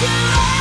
do it.